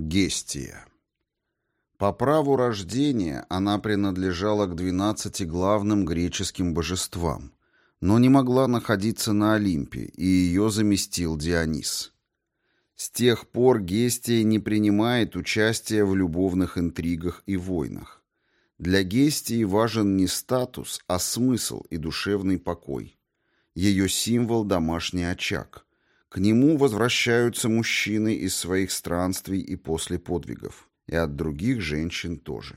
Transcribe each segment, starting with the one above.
Гестия. По праву рождения она принадлежала к двенадцати главным греческим божествам, но не могла находиться на Олимпе, и ее заместил Дионис. С тех пор Гестия не принимает участия в любовных интригах и войнах. Для Гестии важен не статус, а смысл и душевный покой. Ее символ – домашний очаг – к нему возвращаются мужчины из своих странствий и после подвигов, и от других женщин тоже.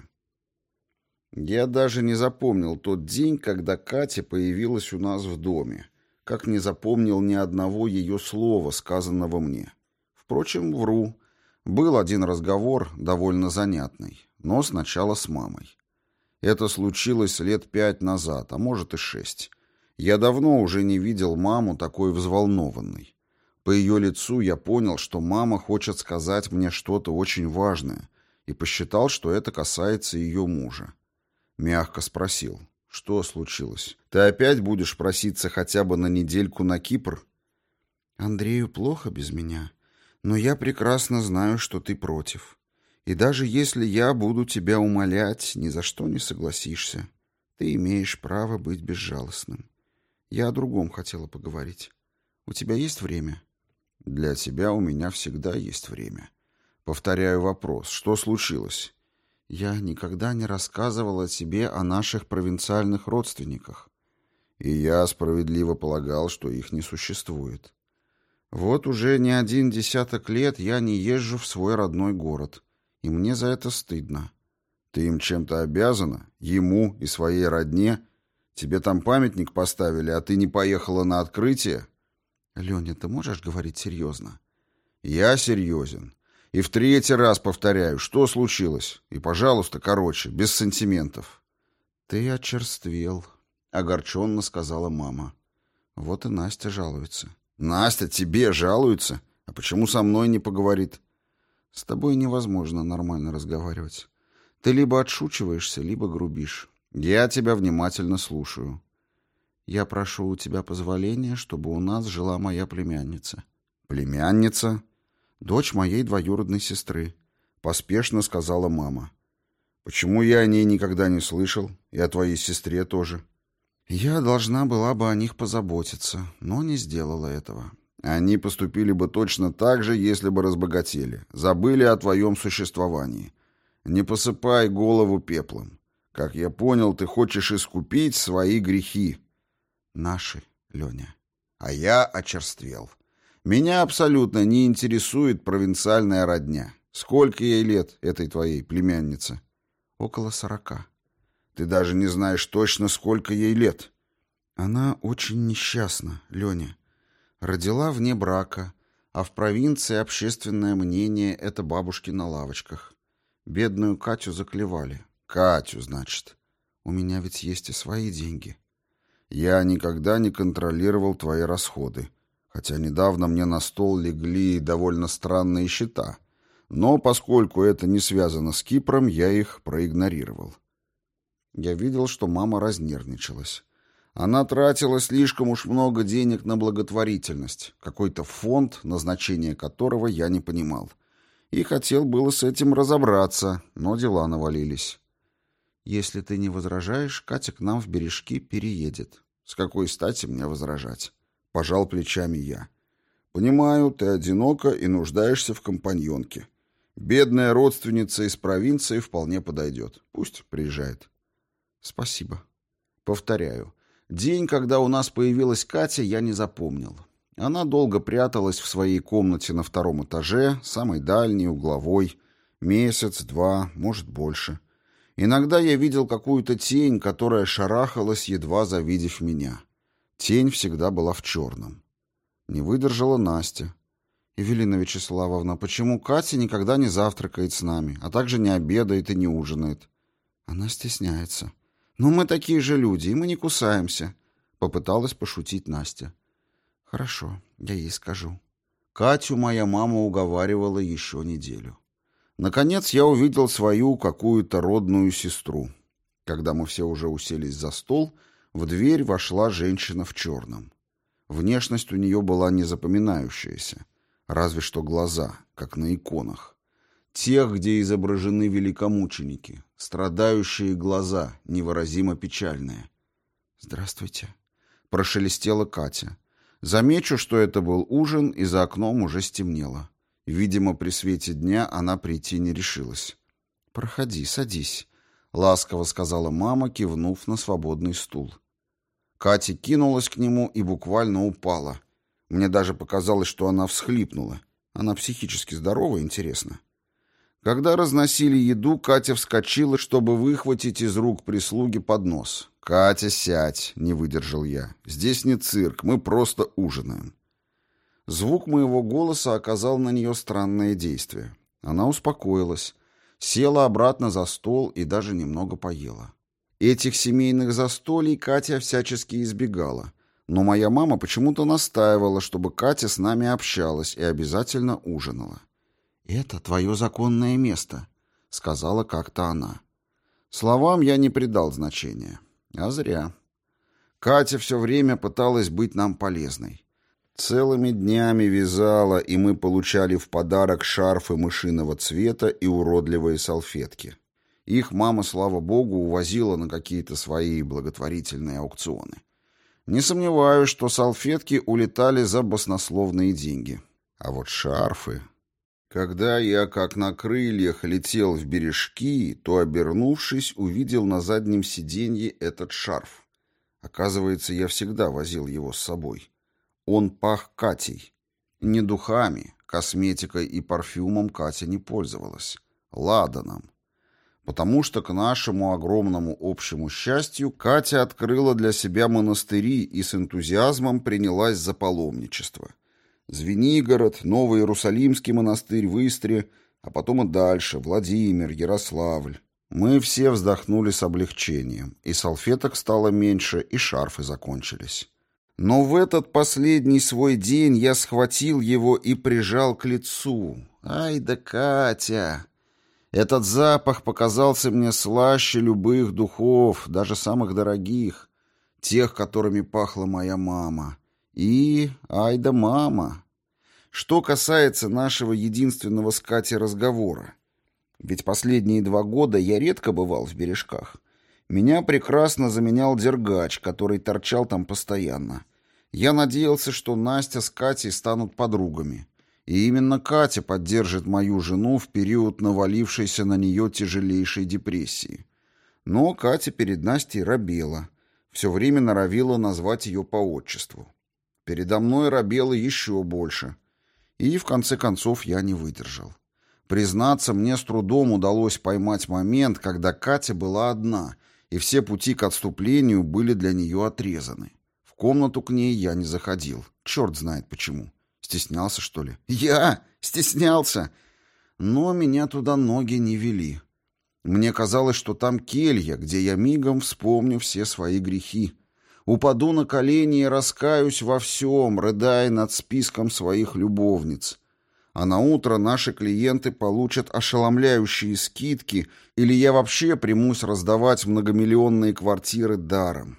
Я даже не запомнил тот день, когда Катя появилась у нас в доме, как не запомнил ни одного ее слова, сказанного мне. Впрочем, вру. Был один разговор, довольно занятный, но сначала с мамой. Это случилось лет пять назад, а может и шесть. Я давно уже не видел маму такой взволнованной. По ее лицу я понял, что мама хочет сказать мне что-то очень важное, и посчитал, что это касается ее мужа. Мягко спросил, что случилось? Ты опять будешь проситься хотя бы на недельку на Кипр? Андрею плохо без меня, но я прекрасно знаю, что ты против. И даже если я буду тебя умолять, ни за что не согласишься. Ты имеешь право быть безжалостным. Я о другом хотела поговорить. У тебя есть время?» Для тебя у меня всегда есть время. Повторяю вопрос. Что случилось? Я никогда не рассказывала тебе о наших провинциальных родственниках. И я справедливо полагал, что их не существует. Вот уже не один десяток лет я не езжу в свой родной город, и мне за это стыдно. Ты им чем-то обязана? Ему и своей родне? Тебе там памятник поставили, а ты не поехала на открытие? Леня, ты можешь говорить серьезно? Я серьезен. И в третий раз повторяю, что случилось? И, пожалуйста, короче, без сантиментов. Ты очерствел, огорченно сказала мама. Вот и Настя жалуется. Настя тебе жалуется? А почему со мной не поговорит? С тобой невозможно нормально разговаривать. Ты либо отшучиваешься, либо грубишь. Я тебя внимательно слушаю. Я прошу у тебя позволения, чтобы у нас жила моя племянница. Племянница? Дочь моей двоюродной сестры, поспешно сказала мама. Почему я о ней никогда не слышал, и о твоей сестре тоже? Я должна была бы о них позаботиться, но не сделала этого. Они поступили бы точно так же, если бы разбогатели, забыли о твоем существовании. Не посыпай голову пеплом. Как я понял, ты хочешь искупить свои грехи. Наши, Леня. А я очерствел. Меня абсолютно не интересует провинциальная родня. Сколько ей лет, этой твоей племяннице? Около сорока. Ты даже не знаешь точно, сколько ей лет. Она очень несчастна, Леня. Родила вне брака, а в провинции общественное мнение — это бабушки на лавочках. Бедную Катю заклевали. Катю, значит. У меня ведь есть и свои деньги. Я никогда не контролировал твои расходы, хотя недавно мне на стол легли довольно странные счета, но поскольку это не связано с Кипром, я их проигнорировал. Я видел, что мама разнервничалась. Она тратила слишком уж много денег на благотворительность, какой-то фонд, назначение которого я не понимал. И хотел было с этим разобраться, но дела навалились. Если ты не возражаешь, Катя к нам в бережки переедет. С какой стати мне возражать? Пожал плечами я. Понимаю, ты одинока и нуждаешься в компаньонке. Бедная родственница из провинции вполне подойдет. Пусть приезжает. Спасибо. Повторяю. День, когда у нас появилась Катя, я не запомнил. Она долго пряталась в своей комнате на втором этаже, самой дальней, угловой. Месяц, два, может, больше. — Иногда я видел какую-то тень, которая шарахалась, едва завидев меня. Тень всегда была в черном. Не выдержала Настя. «Евелина Вячеславовна, почему Катя никогда не завтракает с нами, а также не обедает и не ужинает?» Она стесняется. «Но мы такие же люди, и мы не кусаемся», — попыталась пошутить Настя. «Хорошо, я ей скажу». Катю моя мама уговаривала еще неделю. Наконец я увидел свою какую-то родную сестру. Когда мы все уже уселись за стол, в дверь вошла женщина в черном. Внешность у нее была незапоминающаяся, разве что глаза, как на иконах. Тех, где изображены великомученики, страдающие глаза, невыразимо печальные. «Здравствуйте», — прошелестела Катя. Замечу, что это был ужин, и за окном уже стемнело. Видимо, при свете дня она прийти не решилась. «Проходи, садись», — ласково сказала мама, кивнув на свободный стул. Катя кинулась к нему и буквально упала. Мне даже показалось, что она всхлипнула. Она психически здорова, интересно. Когда разносили еду, Катя вскочила, чтобы выхватить из рук прислуги поднос. «Катя, сядь!» — не выдержал я. «Здесь не цирк, мы просто ужинаем». Звук моего голоса оказал на нее странное действие. Она успокоилась, села обратно за стол и даже немного поела. Этих семейных застолий Катя всячески избегала, но моя мама почему-то настаивала, чтобы Катя с нами общалась и обязательно ужинала. «Это твое законное место», — сказала как-то она. Словам я не придал значения. А зря. Катя все время пыталась быть нам полезной. Целыми днями вязала, и мы получали в подарок шарфы мышиного цвета и уродливые салфетки. Их мама, слава богу, увозила на какие-то свои благотворительные аукционы. Не сомневаюсь, что салфетки улетали за баснословные деньги. А вот шарфы... Когда я, как на крыльях, летел в бережки, то, обернувшись, увидел на заднем сиденье этот шарф. Оказывается, я всегда возил его с собой. Он пах Катей. Не духами, косметикой и парфюмом Катя не пользовалась. Ладаном потому что к нашему огромному общему счастью Катя открыла для себя монастыри и с энтузиазмом принялась за паломничество. Звенигород, Новый Иерусалимский монастырь в Истре, а потом и дальше, Владимир, Ярославль. Мы все вздохнули с облегчением, и салфеток стало меньше, и шарфы закончились. Но в этот последний свой день я схватил его и прижал к лицу. «Ай да Катя!» Этот запах показался мне слаще любых духов, даже самых дорогих, тех, которыми пахла моя мама. И, ай да мама! Что касается нашего единственного с Катей разговора. Ведь последние два года я редко бывал в бережках. Меня прекрасно заменял Дергач, который торчал там постоянно. Я надеялся, что Настя с Катей станут подругами. И именно Катя поддержит мою жену в период навалившейся на нее тяжелейшей депрессии. Но Катя перед Настей робела. Все время норовила назвать ее по отчеству. Передо мной робела еще больше. И в конце концов я не выдержал. Признаться, мне с трудом удалось поймать момент, когда Катя была одна, и все пути к отступлению были для нее отрезаны. Комнату к ней я не заходил. Черт знает почему. Стеснялся, что ли? Я? Стеснялся? Но меня туда ноги не вели. Мне казалось, что там келья, где я мигом вспомню все свои грехи. Упаду на колени и раскаюсь во всем, рыдая над списком своих любовниц. А на утро наши клиенты получат ошеломляющие скидки, или я вообще примусь раздавать многомиллионные квартиры даром.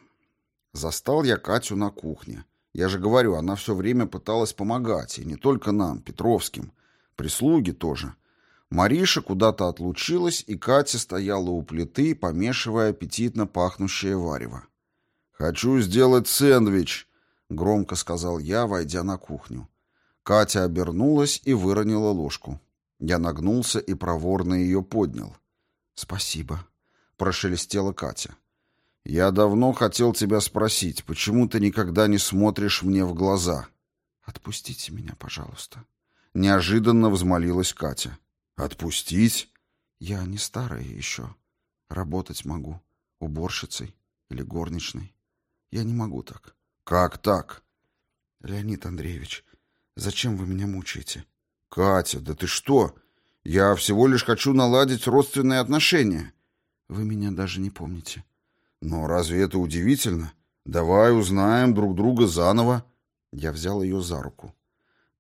Застал я Катю на кухне. Я же говорю, она все время пыталась помогать, и не только нам, Петровским, прислуги тоже. Мариша куда-то отлучилась, и Катя стояла у плиты, помешивая аппетитно пахнущее варево. «Хочу сделать сэндвич», — громко сказал я, войдя на кухню. Катя обернулась и выронила ложку. Я нагнулся и проворно ее поднял. «Спасибо», — прошелестела Катя. «Я давно хотел тебя спросить, почему ты никогда не смотришь мне в глаза?» «Отпустите меня, пожалуйста». Неожиданно взмолилась Катя. «Отпустить?» «Я не старая еще. Работать могу. Уборщицей или горничной. Я не могу так». «Как так?» «Леонид Андреевич, зачем вы меня мучаете?» «Катя, да ты что? Я всего лишь хочу наладить родственные отношения». «Вы меня даже не помните». Но разве это удивительно? Давай узнаем друг друга заново. Я взял ее за руку.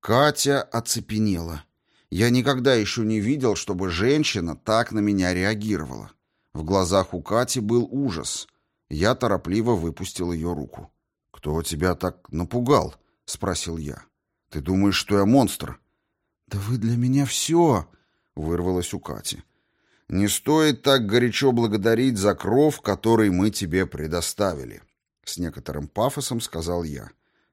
Катя оцепенела. Я никогда еще не видел, чтобы женщина так на меня реагировала. В глазах у Кати был ужас. Я торопливо выпустил ее руку. «Кто тебя так напугал?» — спросил я. «Ты думаешь, что я монстр?» «Да вы для меня все!» — вырвалось у Кати. «Не стоит так горячо благодарить за кров, который мы тебе предоставили», — с некоторым пафосом сказал я.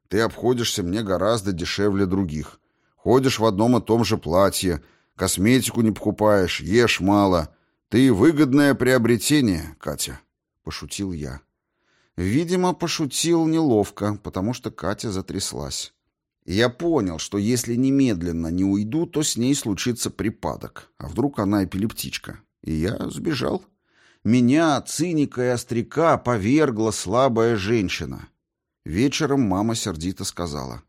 «Ты обходишься мне гораздо дешевле других. Ходишь в одном и том же платье, косметику не покупаешь, ешь мало. Ты выгодное приобретение, Катя», — пошутил я. Видимо, пошутил неловко, потому что Катя затряслась. Я понял, что если немедленно не уйду, то с ней случится припадок. А вдруг она эпилептичка? И я сбежал. Меня, циника и остряка, повергла слабая женщина. Вечером мама сердито сказала.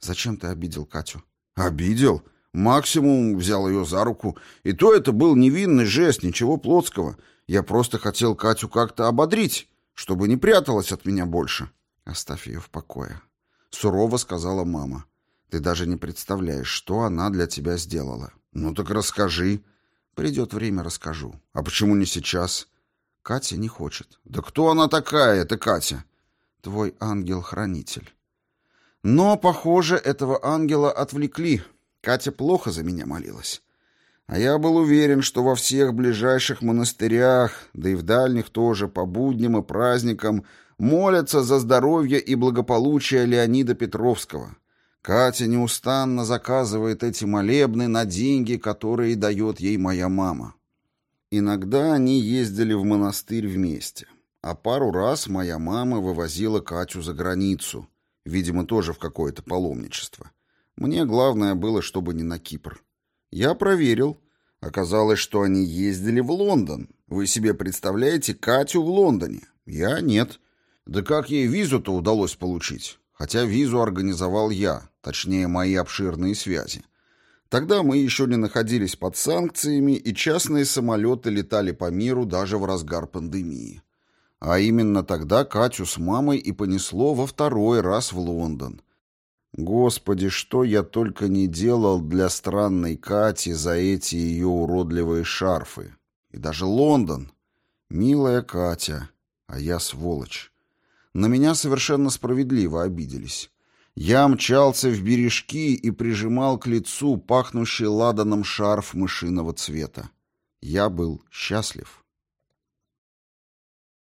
«Зачем ты обидел Катю?» «Обидел? Максимум взял ее за руку. И то это был невинный жест, ничего плотского. Я просто хотел Катю как-то ободрить» чтобы не пряталась от меня больше. Оставь ее в покое. Сурово сказала мама. Ты даже не представляешь, что она для тебя сделала. Ну так расскажи. Придет время, расскажу. А почему не сейчас? Катя не хочет. Да кто она такая, это Катя? Твой ангел-хранитель. Но, похоже, этого ангела отвлекли. Катя плохо за меня молилась. А я был уверен, что во всех ближайших монастырях, да и в дальних тоже, по будням и праздникам, молятся за здоровье и благополучие Леонида Петровского. Катя неустанно заказывает эти молебны на деньги, которые дает ей моя мама. Иногда они ездили в монастырь вместе, а пару раз моя мама вывозила Катю за границу, видимо, тоже в какое-то паломничество. Мне главное было, чтобы не на Кипр. Я проверил. Оказалось, что они ездили в Лондон. Вы себе представляете Катю в Лондоне? Я нет. Да как ей визу-то удалось получить? Хотя визу организовал я, точнее, мои обширные связи. Тогда мы еще не находились под санкциями, и частные самолеты летали по миру даже в разгар пандемии. А именно тогда Катю с мамой и понесло во второй раз в Лондон. Господи, что я только не делал для странной Кати за эти ее уродливые шарфы. И даже Лондон. Милая Катя, а я сволочь. На меня совершенно справедливо обиделись. Я мчался в бережки и прижимал к лицу пахнущий ладаном шарф мышиного цвета. Я был счастлив.